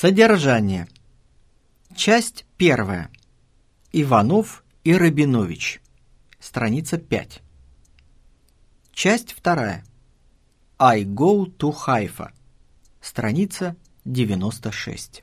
Содержание. Часть первая. Иванов и Рабинович. Страница 5. Часть вторая. I go to Haifa. Страница 96.